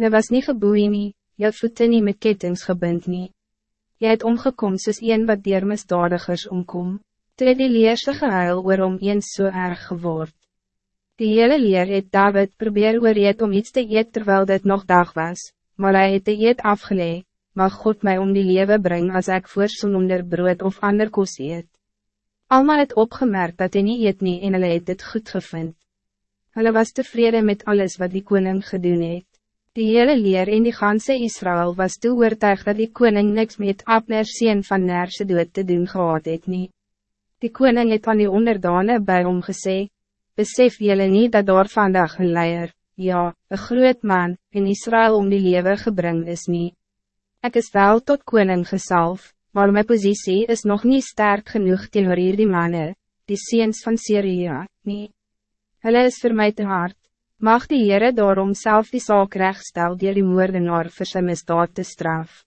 Je was niet geboeid nie, je voeten niet met kettings gebind nie. Jy het omgekom soos een wat dier misdadigers omkom. Toe het die leerse gehuil oor om eens so erg geword. Die hele leer het David probeer oor eet om iets te eet terwijl dit nog dag was, maar hij het de eet afgeleid. Mag God mij om die leven brengen als ik voor onder brood of ander kos eet. Alma het opgemerkt dat hij niet eet nie en hulle het dit goed gevind. Hulle was tevreden met alles wat die koning gedoen het. Die hele leer in die ganse Israël was toe oortuig dat die koning niks met Abner sien van Nerse dood te doen gehad het nie. Die koning het aan die onderdane bij hom gesê, besef jullie niet dat daar vandag een leier, ja, een groot man, in Israël om die lewe gebring is nie. Ek is wel tot koning gesalf, maar mijn positie is nog niet sterk genoeg teenoor die mannen, die seens van Syria, nie. Hulle is voor mij te hard. Mag die Heere daarom zelf die zaak rechtstel die die moordenaar vir sy misdaad te straf.